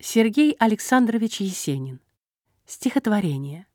Сергей Александрович Есенин. Стихотворение.